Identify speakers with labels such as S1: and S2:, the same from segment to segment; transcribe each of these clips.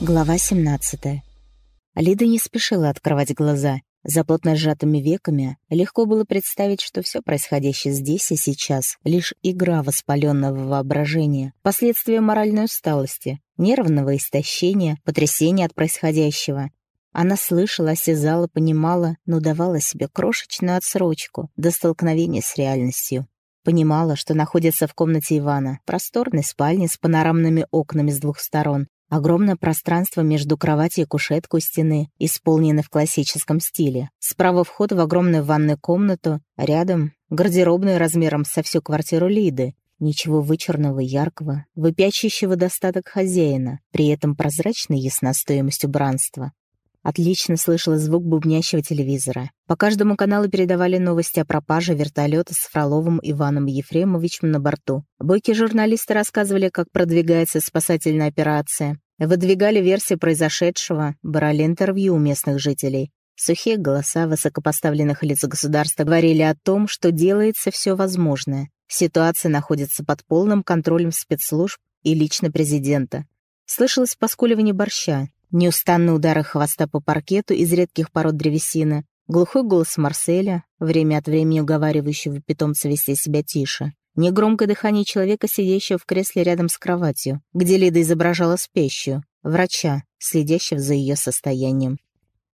S1: Глава 17. Лида не спешила открывать глаза. За плотно сжатыми веками легко было представить, что все происходящее здесь и сейчас — лишь игра воспаленного воображения, последствия моральной усталости, нервного истощения, потрясения от происходящего. Она слышала, осязала, понимала, но давала себе крошечную отсрочку до столкновения с реальностью. Понимала, что находится в комнате Ивана, просторной спальне с панорамными окнами с двух сторон, Огромное пространство между кроватью и кушеткой стены, исполнено в классическом стиле. Справа вход в огромную ванную комнату, рядом — гардеробную размером со всю квартиру Лиды. Ничего вычурного, яркого, выпячащего достаток хозяина, при этом прозрачной ясна стоимость убранства. Отлично слышала звук бубнящего телевизора. По каждому каналу передавали новости о пропаже вертолета с Фроловым Иваном Ефремовичем на борту. Бойкие журналисты рассказывали, как продвигается спасательная операция. Выдвигали версии произошедшего, брали интервью у местных жителей. Сухие голоса высокопоставленных лиц государства говорили о том, что делается все возможное. Ситуация находится под полным контролем спецслужб и лично президента. Слышалось поскуливание борща, Неустанные удары хвоста по паркету из редких пород древесины, глухой голос Марселя, время от времени уговаривающего питомца вести себя тише, негромкое дыхание человека, сидящего в кресле рядом с кроватью, где Лида изображала спящую, врача, следящего за ее состоянием.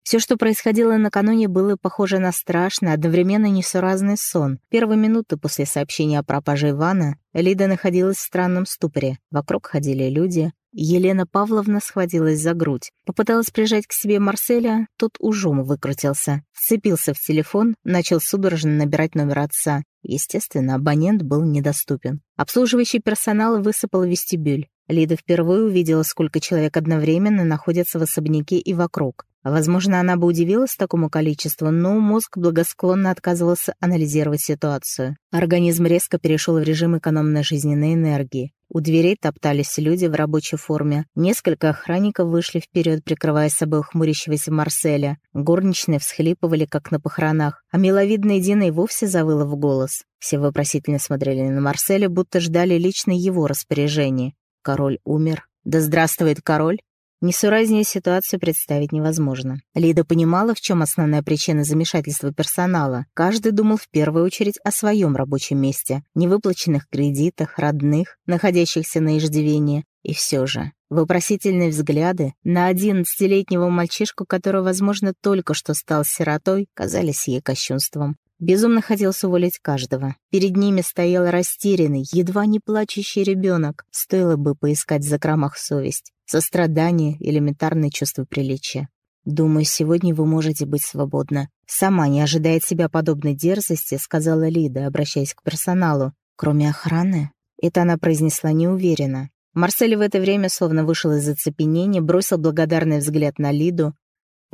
S1: Все, что происходило накануне, было похоже на страшный, одновременно несуразный сон. Первые минуты после сообщения о пропаже Ивана Лида находилась в странном ступоре. Вокруг ходили люди, Елена Павловна схватилась за грудь. Попыталась прижать к себе Марселя, тот ужом выкрутился. Вцепился в телефон, начал судорожно набирать номер отца. Естественно, абонент был недоступен. Обслуживающий персонал высыпал вестибюль. Лида впервые увидела, сколько человек одновременно находятся в особняке и вокруг. Возможно, она бы удивилась такому количеству, но мозг благосклонно отказывался анализировать ситуацию. Организм резко перешел в режим экономной жизненной энергии. У дверей топтались люди в рабочей форме. Несколько охранников вышли вперед, прикрывая собой хмурящегося Марселя. Горничные всхлипывали, как на похоронах, а миловидная Дина и вовсе завыла в голос. Все вопросительно смотрели на Марселя, будто ждали лично его распоряжения. Король умер. Да здравствует король! Несуразнее ситуацию представить невозможно. Лида понимала, в чем основная причина замешательства персонала. Каждый думал в первую очередь о своем рабочем месте, невыплаченных кредитах, родных, находящихся на иждивении. И все же, вопросительные взгляды на одиннадцатилетнего мальчишку, который, возможно, только что стал сиротой, казались ей кощунством. Безумно хотелось уволить каждого. Перед ними стоял растерянный, едва не плачущий ребенок. Стоило бы поискать в закромах совесть, сострадание, элементарное чувство приличия. «Думаю, сегодня вы можете быть свободны». «Сама не ожидая от себя подобной дерзости», — сказала Лида, обращаясь к персоналу. «Кроме охраны?» Это она произнесла неуверенно. Марсель в это время словно вышел из оцепенения, бросил благодарный взгляд на Лиду.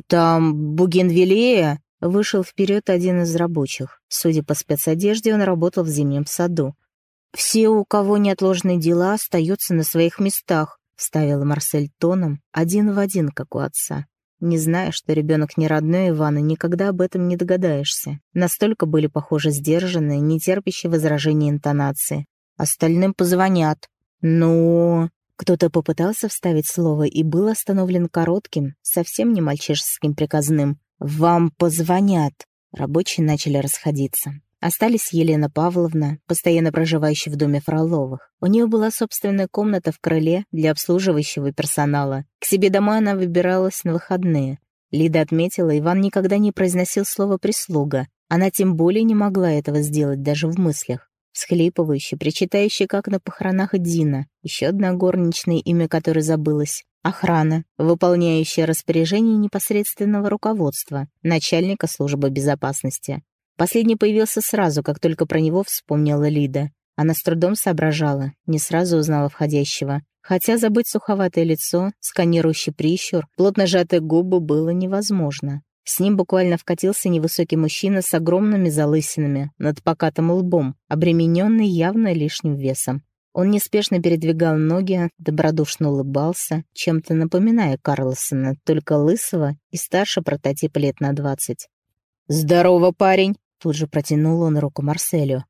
S1: «Там Бугенвилея?» Вышел вперед один из рабочих. Судя по спецодежде, он работал в зимнем саду. «Все, у кого неотложные дела, остаются на своих местах», — вставила Марсель тоном, один в один, как у отца. Не зная, что ребенок не родной Ивана, никогда об этом не догадаешься. Настолько были похожи сдержанные, нетерпящие возражения интонации. Остальным позвонят. «Ну...» Кто-то попытался вставить слово и был остановлен коротким, совсем не мальчишеским приказным. «Вам позвонят!» Рабочие начали расходиться. Остались Елена Павловна, постоянно проживающая в доме Фроловых. У нее была собственная комната в крыле для обслуживающего персонала. К себе домой она выбиралась на выходные. Лида отметила, Иван никогда не произносил слово «прислуга». Она тем более не могла этого сделать даже в мыслях. Всхлипывающая, причитающая, как на похоронах Дина, еще одна горничная, имя которой забылось, Охрана, выполняющая распоряжение непосредственного руководства, начальника службы безопасности. Последний появился сразу, как только про него вспомнила Лида. Она с трудом соображала, не сразу узнала входящего. Хотя забыть суховатое лицо, сканирующий прищур, плотно сжатые губы было невозможно. С ним буквально вкатился невысокий мужчина с огромными залысинами над покатым лбом, обремененный явно лишним весом. Он неспешно передвигал ноги, добродушно улыбался, чем-то напоминая Карлсона, только лысого и старше прототипа лет на двадцать. «Здорово, парень!» Тут же протянул он руку Марселю.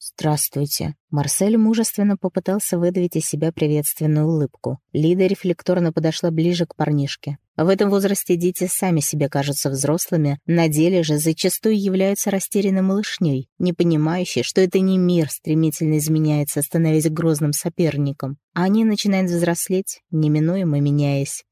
S1: «Здравствуйте». Марсель мужественно попытался выдавить из себя приветственную улыбку. Лида рефлекторно подошла ближе к парнишке. В этом возрасте дети сами себе кажутся взрослыми, на деле же зачастую являются растерянной малышней, не понимающей, что это не мир стремительно изменяется, становясь грозным соперником, а они начинают взрослеть, неминуемо меняясь.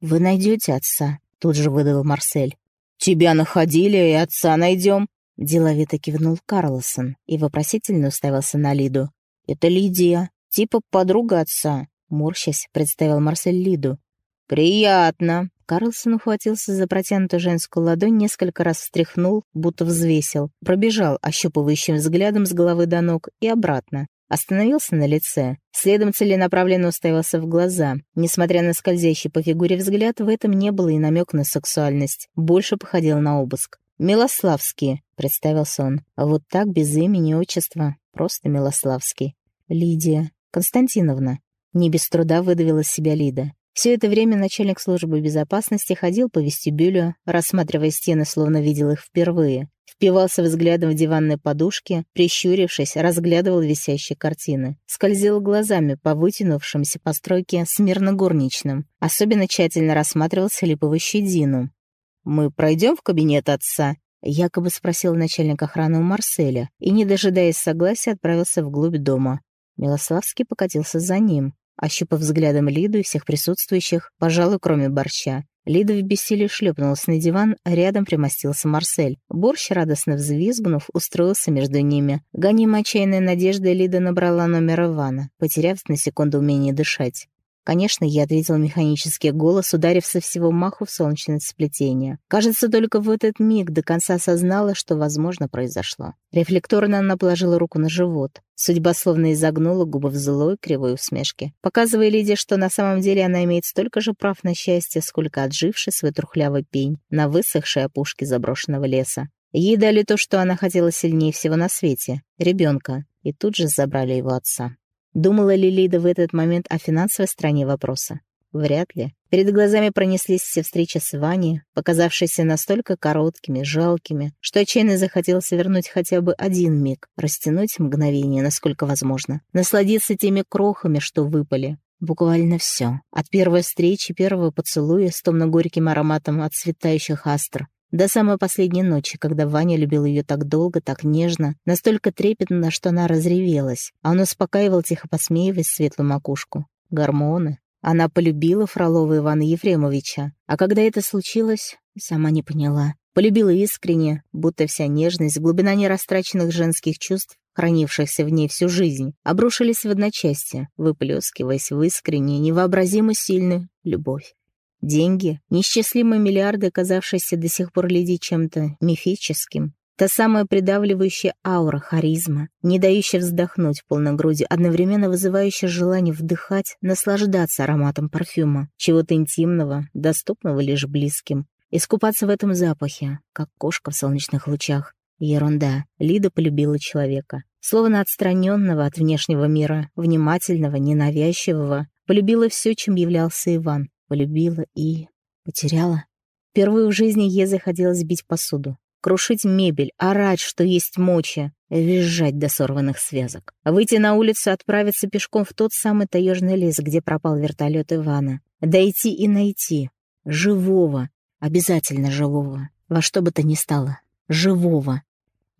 S1: «Вы найдете отца», — тут же выдал Марсель. «Тебя находили, и отца найдем», Деловито кивнул Карлсон и вопросительно уставился на Лиду. «Это Лидия, типа подруга отца», — морщась представил Марсель Лиду. «Приятно». Карлсон ухватился за протянутую женскую ладонь, несколько раз встряхнул, будто взвесил, пробежал ощупывающим взглядом с головы до ног и обратно. Остановился на лице, следом целенаправленно уставился в глаза. Несмотря на скользящий по фигуре взгляд, в этом не было и намек на сексуальность. Больше походил на обыск. «Милославский», — представился он. А вот так, без имени и отчества. Просто Милославский. «Лидия. Константиновна». Не без труда выдавила себя Лида. Все это время начальник службы безопасности ходил по вестибюлю, рассматривая стены, словно видел их впервые. Впивался взглядом в диванные подушки, прищурившись, разглядывал висящие картины. Скользил глазами по вытянувшимся постройке смирно горничным. Особенно тщательно рассматривал слиповую щедину. «Мы пройдем в кабинет отца?» Якобы спросил начальник охраны у Марселя и, не дожидаясь согласия, отправился вглубь дома. Милославский покатился за ним, ощупав взглядом Лиду и всех присутствующих, пожалуй, кроме борща. Лида в бессилии шлепнулась на диван, рядом примостился Марсель. Борщ, радостно взвизгнув, устроился между ними. Гонима отчаянной надеждой Лида набрала номер Ивана, потеряв на секунду умение дышать. Конечно, я ответил механический голос, ударив со всего маху в солнечное сплетение. Кажется, только в этот миг до конца осознала, что, возможно, произошло. Рефлекторно она положила руку на живот. Судьба словно изогнула губы в злой, кривой усмешке, показывая Лиде, что на самом деле она имеет столько же прав на счастье, сколько отживший свой трухлявый пень на высохшей опушке заброшенного леса. Ей дали то, что она хотела сильнее всего на свете — ребенка, и тут же забрали его отца. Думала ли Лида в этот момент о финансовой стороне вопроса? Вряд ли. Перед глазами пронеслись все встречи с Ваней, показавшиеся настолько короткими, жалкими, что отчаянно захотелось вернуть хотя бы один миг, растянуть мгновение, насколько возможно, насладиться теми крохами, что выпали. Буквально все. От первой встречи, первого поцелуя с томно-горьким ароматом отцветающих астр, до самой последней ночи, когда Ваня любил ее так долго, так нежно, настолько трепетно, что она разревелась, а он успокаивал, тихо посмеиваясь светлую макушку. Гормоны. Она полюбила Фролова Ивана Ефремовича, а когда это случилось, сама не поняла. Полюбила искренне, будто вся нежность, глубина нерастраченных женских чувств, хранившихся в ней всю жизнь, обрушились в одночасье, выплескиваясь в искреннюю, невообразимо сильную любовь. Деньги, неисчислимые миллиарды, казавшиеся до сих пор Лиди чем-то мифическим. Та самая придавливающая аура, харизма, не дающая вздохнуть полной грудью, одновременно вызывающая желание вдыхать, наслаждаться ароматом парфюма, чего-то интимного, доступного лишь близким. Искупаться в этом запахе, как кошка в солнечных лучах. Ерунда. Лида полюбила человека. Словно отстраненного от внешнего мира, внимательного, ненавязчивого, полюбила все, чем являлся Иван полюбила и... потеряла. Впервые в жизни ей захотелось бить посуду, крушить мебель, орать, что есть мочи, визжать до сорванных связок. Выйти на улицу, отправиться пешком в тот самый таежный лес, где пропал вертолет Ивана. Дойти и найти. Живого. Обязательно живого. Во что бы то ни стало. Живого.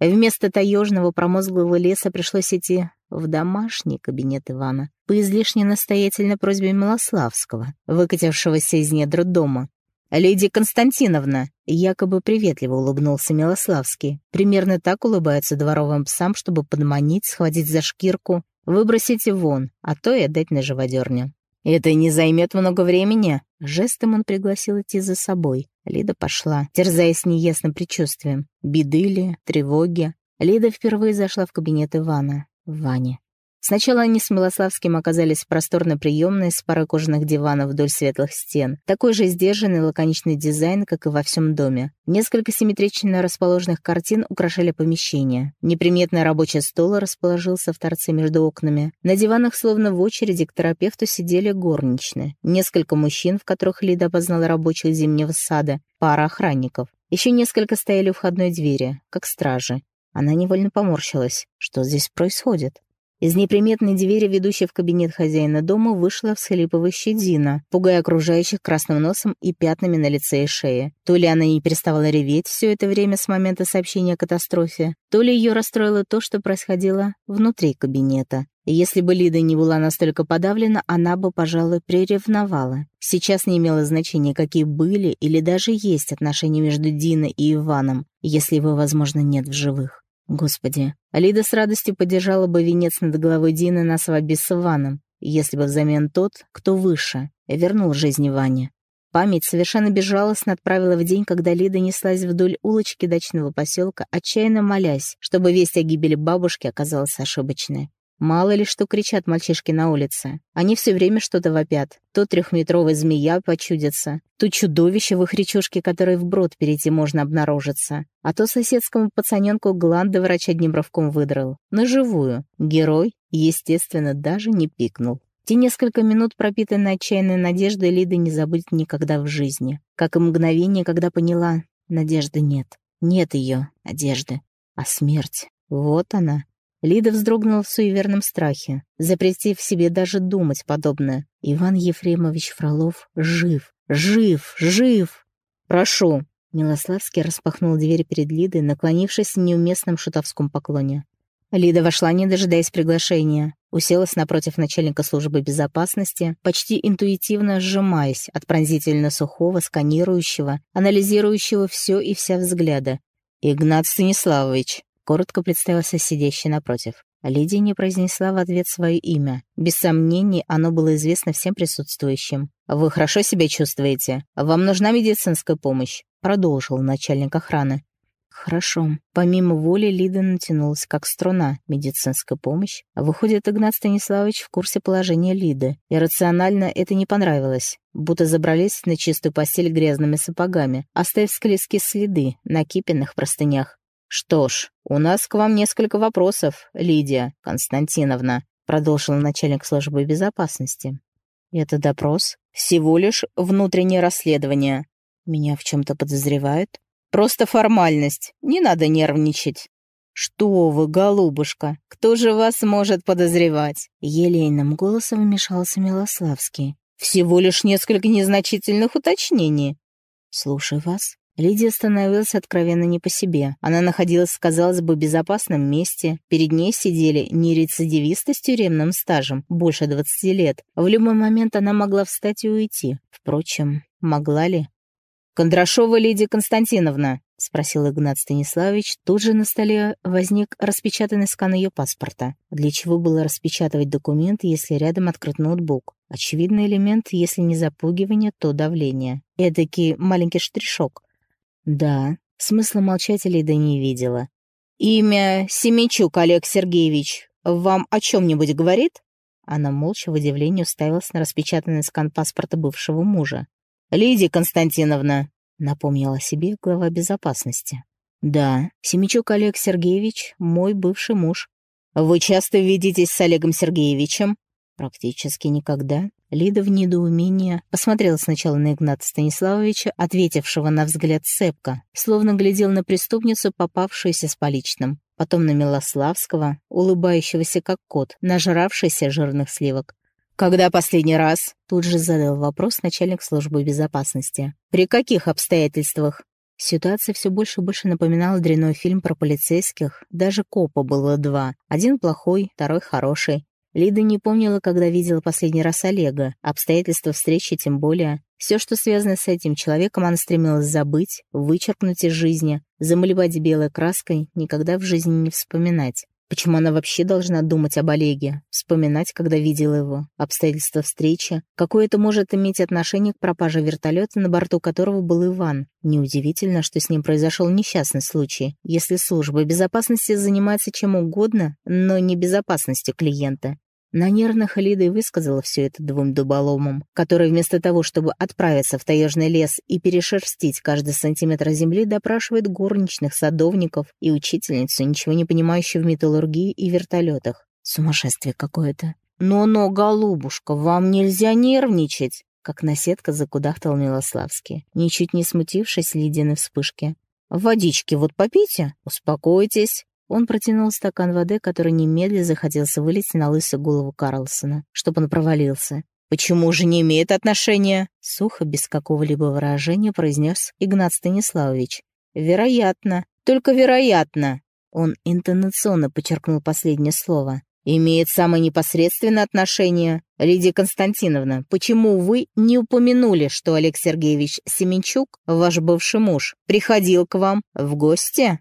S1: Вместо таежного промозглого леса пришлось идти в домашний кабинет Ивана по излишне настоятельной просьбе Милославского, выкатившегося из недр дома. «Леди Константиновна!» — якобы приветливо улыбнулся Милославский. Примерно так улыбаются дворовым псам, чтобы подманить, схватить за шкирку, выбросить вон, а то и отдать на живодерню. «Это не займет много времени?» Жестом он пригласил идти за собой. Лида пошла, терзаясь неясным предчувствием. Беды ли, тревоги. Лида впервые зашла в кабинет Ивана. Ване. Сначала они с Милославским оказались в просторной приемной с парой кожаных диванов вдоль светлых стен. Такой же сдержанный лаконичный дизайн, как и во всем доме. Несколько симметрично расположенных картин украшали помещение. Неприметный рабочий стол расположился в торце между окнами. На диванах, словно в очереди, к терапевту сидели горничные. Несколько мужчин, в которых Лида опознала рабочих зимнего сада, пара охранников. Еще несколько стояли у входной двери, как стражи. Она невольно поморщилась. Что здесь происходит? Из неприметной двери, ведущей в кабинет хозяина дома, вышла всхлипывающая Дина, пугая окружающих красным носом и пятнами на лице и шее. То ли она не переставала реветь все это время с момента сообщения о катастрофе, то ли ее расстроило то, что происходило внутри кабинета. Если бы Лида не была настолько подавлена, она бы, пожалуй, приревновала. Сейчас не имело значения, какие были или даже есть отношения между Диной и Иваном, если его, возможно, нет в живых. Господи, Алида с радостью поддержала бы венец над головой Дины на свадьбе с Иваном, если бы взамен тот, кто выше, вернул жизнь Ване. Память совершенно безжалостно отправила в день, когда Лида неслась вдоль улочки дачного поселка, отчаянно молясь, чтобы весть о гибели бабушки оказалась ошибочной. Мало ли что кричат мальчишки на улице. Они все время что-то вопят. То трехметровая змея почудится, то чудовище в их речушке, которое вброд перейти можно обнаружиться, а то соседскому пацаненку гланды врач одним рывком выдрал. На живую. Герой, естественно, даже не пикнул. Те несколько минут, пропитанные отчаянной надеждой, Лида не забудет никогда в жизни. Как и мгновение, когда поняла, надежды нет. Нет ее, одежды. А смерть. Вот она, Лида вздрогнула в суеверном страхе, запретив себе даже думать подобное. Иван Ефремович Фролов жив, жив, жив! «Прошу!» Милославский распахнул дверь перед Лидой, наклонившись в неуместном шутовском поклоне. Лида вошла, не дожидаясь приглашения. Уселась напротив начальника службы безопасности, почти интуитивно сжимаясь от пронзительно сухого, сканирующего, анализирующего все и вся взгляда. «Игнат Станиславович!» Коротко представился сидящий напротив. Лидия не произнесла в ответ свое имя. Без сомнений, оно было известно всем присутствующим. «Вы хорошо себя чувствуете? Вам нужна медицинская помощь?» Продолжил начальник охраны. Хорошо. Помимо воли Лида натянулась как струна. Медицинская помощь. Выходит, Игнат Станиславович в курсе положения Лиды. И рационально это не понравилось. Будто забрались на чистую постель грязными сапогами, оставив склизкие следы на кипенных простынях. «Что ж, у нас к вам несколько вопросов, Лидия Константиновна», продолжил начальник службы безопасности. «Это допрос? Всего лишь внутреннее расследование. Меня в чем-то подозревают? Просто формальность, не надо нервничать». «Что вы, голубушка, кто же вас может подозревать?» Елейным голосом вмешался Милославский. «Всего лишь несколько незначительных уточнений». «Слушаю вас», Лидия становилась откровенно не по себе. Она находилась, казалось бы, в безопасном месте. Перед ней сидели не рецидивисты с тюремным стажем, больше 20 лет. В любой момент она могла встать и уйти. Впрочем, могла ли? «Кондрашова Лидия Константиновна», — спросил Игнат Станиславович. Тут же на столе возник распечатанный скан ее паспорта. Для чего было распечатывать документ, если рядом открыт ноутбук? Очевидный элемент, если не запугивание, то давление. Эдакий маленький штришок. Да, смысла молчать Лида не видела. «Имя Семичук Олег Сергеевич вам о чем-нибудь говорит?» Она молча в удивлении уставилась на распечатанный скан паспорта бывшего мужа. «Лидия Константиновна», — напомнила себе глава безопасности. «Да, Семичук Олег Сергеевич — мой бывший муж. Вы часто видитесь с Олегом Сергеевичем?» «Практически никогда. Лида в недоумении посмотрела сначала на Игната Станиславовича, ответившего на взгляд цепко, словно глядел на преступницу, попавшуюся с поличным, потом на Милославского, улыбающегося как кот, нажравшийся жирных сливок. «Когда последний раз?» — тут же задал вопрос начальник службы безопасности. «При каких обстоятельствах?» Ситуация все больше и больше напоминала дрянной фильм про полицейских. Даже копа было два. Один плохой, второй хороший. Лида не помнила, когда видела последний раз Олега, обстоятельства встречи тем более. Все, что связано с этим человеком, она стремилась забыть, вычеркнуть из жизни, замалевать белой краской, никогда в жизни не вспоминать. Почему она вообще должна думать об Олеге, вспоминать, когда видела его, обстоятельства встречи? Какое это может иметь отношение к пропаже вертолета, на борту которого был Иван? Неудивительно, что с ним произошел несчастный случай, если служба безопасности занимается чем угодно, но не безопасностью клиента. На нервных Лида и высказала все это двум дуболомам, которые вместо того, чтобы отправиться в таежный лес и перешерстить каждый сантиметр земли, допрашивают горничных, садовников и учительницу, ничего не понимающую в металлургии и вертолетах. Сумасшествие какое-то. «Но-но, голубушка, вам нельзя нервничать!» Как наседка закудахтал Милославский, ничуть не смутившись Лидиной вспышки. «Водички вот попейте, успокойтесь. Он протянул стакан воды, который немедленно захотелся вылить на лысую голову Карлсона, чтобы он провалился.
S2: «Почему же не имеет отношения?»
S1: Сухо, без какого-либо выражения, произнес Игнат Станиславович.
S2: «Вероятно. Только вероятно».
S1: Он интонационно подчеркнул последнее слово.
S2: «Имеет самое непосредственное отношение. Лидия Константиновна, почему вы не упомянули, что Олег Сергеевич Семенчук, ваш бывший муж, приходил к вам в гости?»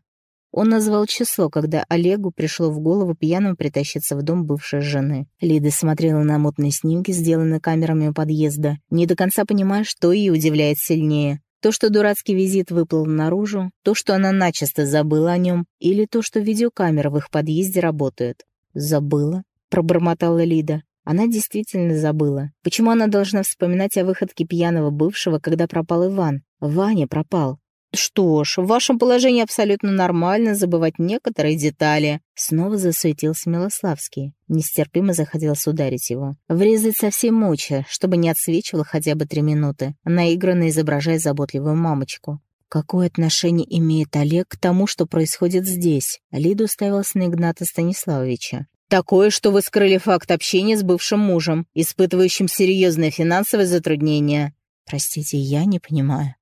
S1: Он назвал число, когда Олегу пришло в голову пьяным притащиться в дом бывшей жены. Лида смотрела на мутные снимки, сделанные камерами у подъезда, не до конца понимая, что ее удивляет сильнее. То, что дурацкий визит выплыл наружу, то, что она начисто забыла о нем, или то, что видеокамеры в их подъезде работают. «Забыла?» — пробормотала Лида. Она действительно забыла. Почему она должна вспоминать о выходке пьяного бывшего, когда пропал Иван? Ваня пропал.
S2: «Что ж, в вашем положении абсолютно нормально забывать некоторые детали».
S1: Снова засуетился Милославский. Нестерпимо захотелось ударить его. Врезать совсем моча, чтобы не отсвечивало хотя бы три минуты, наигранно изображая заботливую мамочку. Какое отношение имеет Олег к тому, что происходит здесь? Лида уставилась на Игната Станиславовича.
S2: «Такое, что вы скрыли факт общения с бывшим мужем, испытывающим серьезные финансовые затруднения».
S1: «Простите, я не понимаю».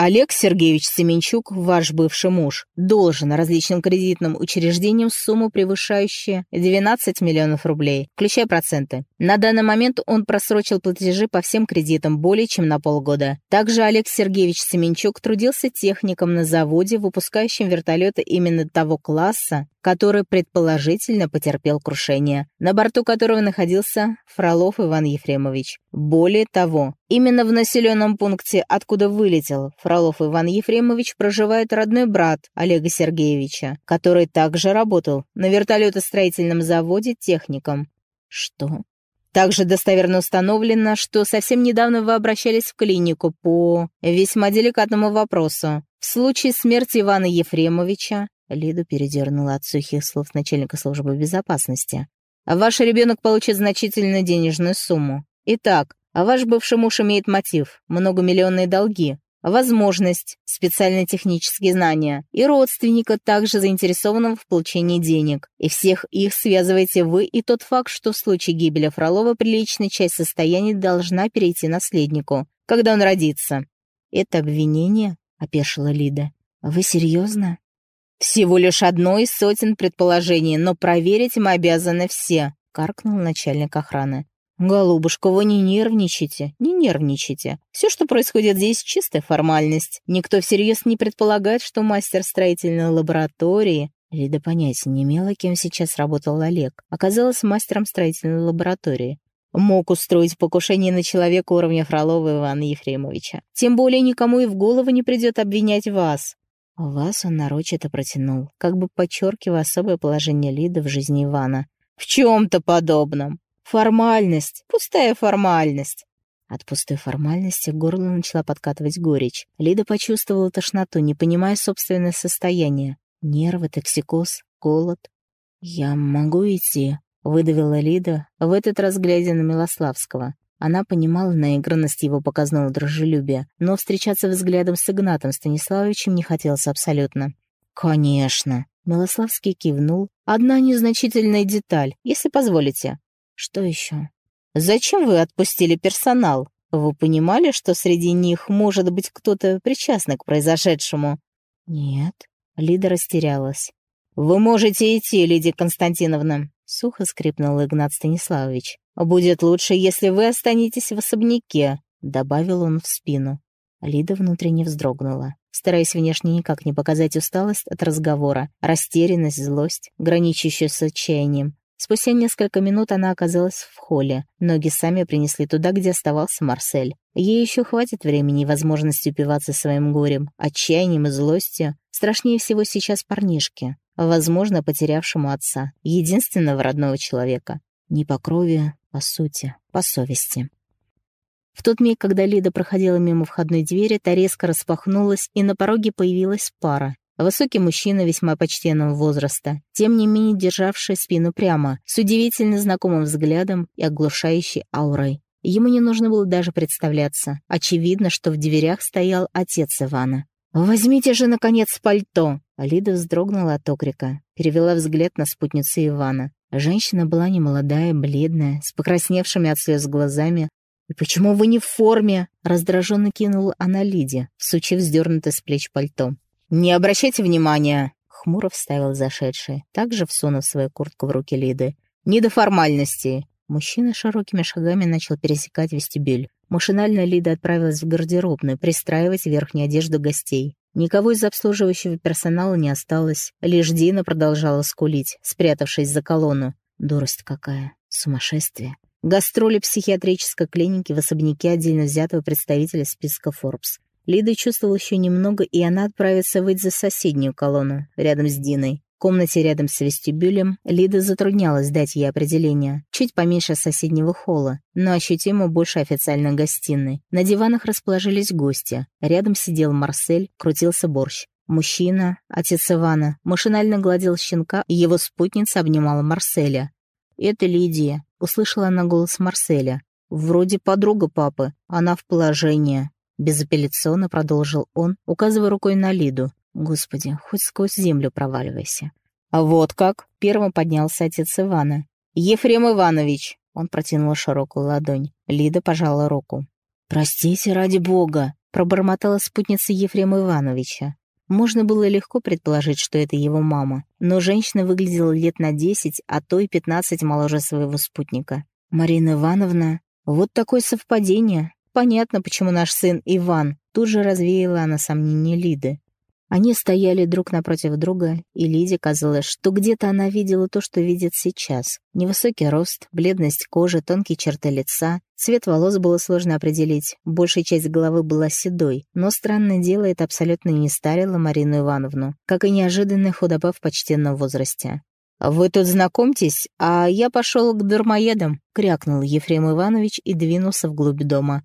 S2: Олег Сергеевич Семенчук, ваш бывший муж, должен различным кредитным учреждениям сумму, превышающую 12 миллионов рублей, включая проценты. На данный момент он просрочил платежи по всем кредитам более чем на полгода. Также Олег Сергеевич Семенчук трудился техником на заводе, выпускающем вертолеты именно того класса, который предположительно потерпел крушение, на борту которого находился Фролов Иван Ефремович. Более того, именно в населенном пункте, откуда вылетел Фролов Иван Ефремович, проживает родной брат Олега Сергеевича, который также работал на вертолетостроительном заводе техником.
S1: Что?
S2: Также достоверно установлено, что совсем недавно вы обращались в клинику по весьма деликатному вопросу. В случае смерти Ивана Ефремовича
S1: Лиду передернула от сухих слов начальника службы безопасности.
S2: «Ваш ребенок получит значительную денежную сумму. Итак, ваш бывший муж имеет мотив, многомиллионные долги, возможность, специальные технические знания, и родственника, также заинтересованного в получении денег. И всех их связываете вы и тот факт, что в случае гибели Фролова приличная часть состояния должна перейти наследнику, когда он родится.
S1: «Это обвинение?» — опешила Лида. «Вы серьезно?»
S2: «Всего лишь одно из сотен предположений, но проверить мы обязаны все», — каркнул начальник охраны. «Голубушка, вы не нервничайте, не нервничайте. Все, что происходит здесь, чистая формальность. Никто всерьез не предполагает, что мастер строительной лаборатории...»
S1: Лида понятия не имела, кем сейчас работал Олег. Оказалась мастером строительной лаборатории.
S2: Мог устроить покушение на человека уровня Фролова Ивана Ефремовича. Тем более никому и в голову не придет обвинять вас.
S1: Вас он нарочито протянул, как бы подчеркивая особое положение Лиды в жизни Ивана.
S2: «В чем-то подобном. Формальность, пустая формальность».
S1: От пустой формальности горло начала подкатывать горечь. Лида почувствовала тошноту, не понимая собственное состояние. Нервы, токсикоз, голод. «Я могу идти», — выдавила Лида, в этот раз глядя на Милославского. Она понимала наигранность его показного дружелюбия, но встречаться взглядом с Игнатом Станиславовичем не хотелось абсолютно.
S2: «Конечно!»
S1: — Милославский кивнул.
S2: «Одна незначительная деталь, если позволите».
S1: «Что еще?»
S2: «Зачем вы отпустили персонал? Вы понимали, что среди них может быть кто-то причастный к произошедшему?»
S1: «Нет». Лида растерялась.
S2: «Вы можете идти, Лидия Константиновна», —
S1: сухо скрипнул Игнат Станиславович.
S2: «Будет лучше, если вы останетесь в особняке», — добавил он в спину.
S1: Лида внутренне вздрогнула, стараясь внешне никак не показать усталость от разговора, растерянность, злость, граничащую с отчаянием. Спустя несколько минут она оказалась в холле. Ноги сами принесли туда, где оставался Марсель. Ей еще хватит времени и возможности упиваться своим горем, отчаянием и злостью. Страшнее всего сейчас парнишке, возможно, потерявшему отца, единственного родного человека. Не по крови, по сути, по совести. В тот миг, когда Лида проходила мимо входной двери, та резко распахнулась, и на пороге появилась пара. Высокий мужчина весьма почтенного возраста, тем не менее державший спину прямо, с удивительно знакомым взглядом и оглушающей аурой. Ему не нужно было даже представляться. Очевидно, что в дверях стоял отец Ивана.
S2: «Возьмите же, наконец, пальто!»
S1: Лида вздрогнула от окрика, перевела взгляд на спутницу Ивана. Женщина была немолодая, бледная, с покрасневшими от слез глазами. «И почему вы не в форме?» — раздраженно кинула она Лиде, всучив вздернутое с плеч пальто. «Не обращайте внимания!» — хмуро вставил зашедший, также всунув свою куртку в руки Лиды. «Не до формальностей!» Мужчина широкими шагами начал пересекать вестибюль. Машинально Лида отправилась в гардеробную пристраивать верхнюю одежду гостей. Никого из обслуживающего персонала не осталось. Лишь Дина продолжала скулить, спрятавшись за колонну. Дурость какая. Сумасшествие. Гастроли психиатрической клиники в особняке отдельно взятого представителя списка Forbes. Лида чувствовала еще немного, и она отправится выйти за соседнюю колонну, рядом с Диной. В комнате рядом с вестибюлем Лида затруднялась дать ей определение. Чуть поменьше соседнего холла, но ощутимо больше официальной гостиной. На диванах расположились гости. Рядом сидел Марсель, крутился борщ. Мужчина, отец Ивана, машинально гладил щенка, и его спутница обнимала Марселя. «Это Лидия», — услышала она голос Марселя. «Вроде подруга папы, она в положении». Безапелляционно продолжил он, указывая рукой на Лиду. Господи, хоть сквозь землю проваливайся. А вот как? Первым поднялся отец Ивана. Ефрем Иванович. Он протянул широкую ладонь. Лида пожала руку. «Простите, ради бога!» — пробормотала спутница Ефрема Ивановича. Можно было легко предположить, что это его мама, но женщина выглядела лет на десять, а то и пятнадцать моложе своего спутника. «Марина Ивановна, вот такое совпадение. Понятно, почему наш сын Иван». Тут же развеяла она сомнения Лиды. Они стояли друг напротив друга, и Лиде казалось, что где-то она видела то, что видит сейчас. Невысокий рост, бледность кожи, тонкие черты лица. Цвет волос было сложно определить, большая часть головы была седой, но странное дело это абсолютно не старило Марину Ивановну, как и неожиданная худоба в почтенном возрасте. «Вы тут знакомьтесь, а я пошел к дармоедам», — крякнул Ефрем Иванович и двинулся вглубь дома.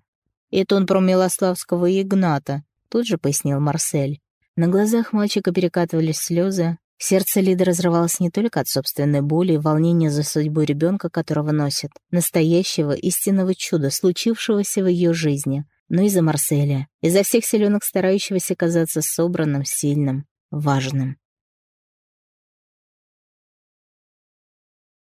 S1: «Это он про Милославского Игната», — тут же пояснил Марсель. На глазах мальчика перекатывались слезы. Сердце Лиды разрывалось не только от собственной боли и волнения за судьбу ребенка, которого носит, настоящего истинного чуда, случившегося в ее жизни, но и за Марселя, изо всех силенок старающегося казаться собранным, сильным, важным.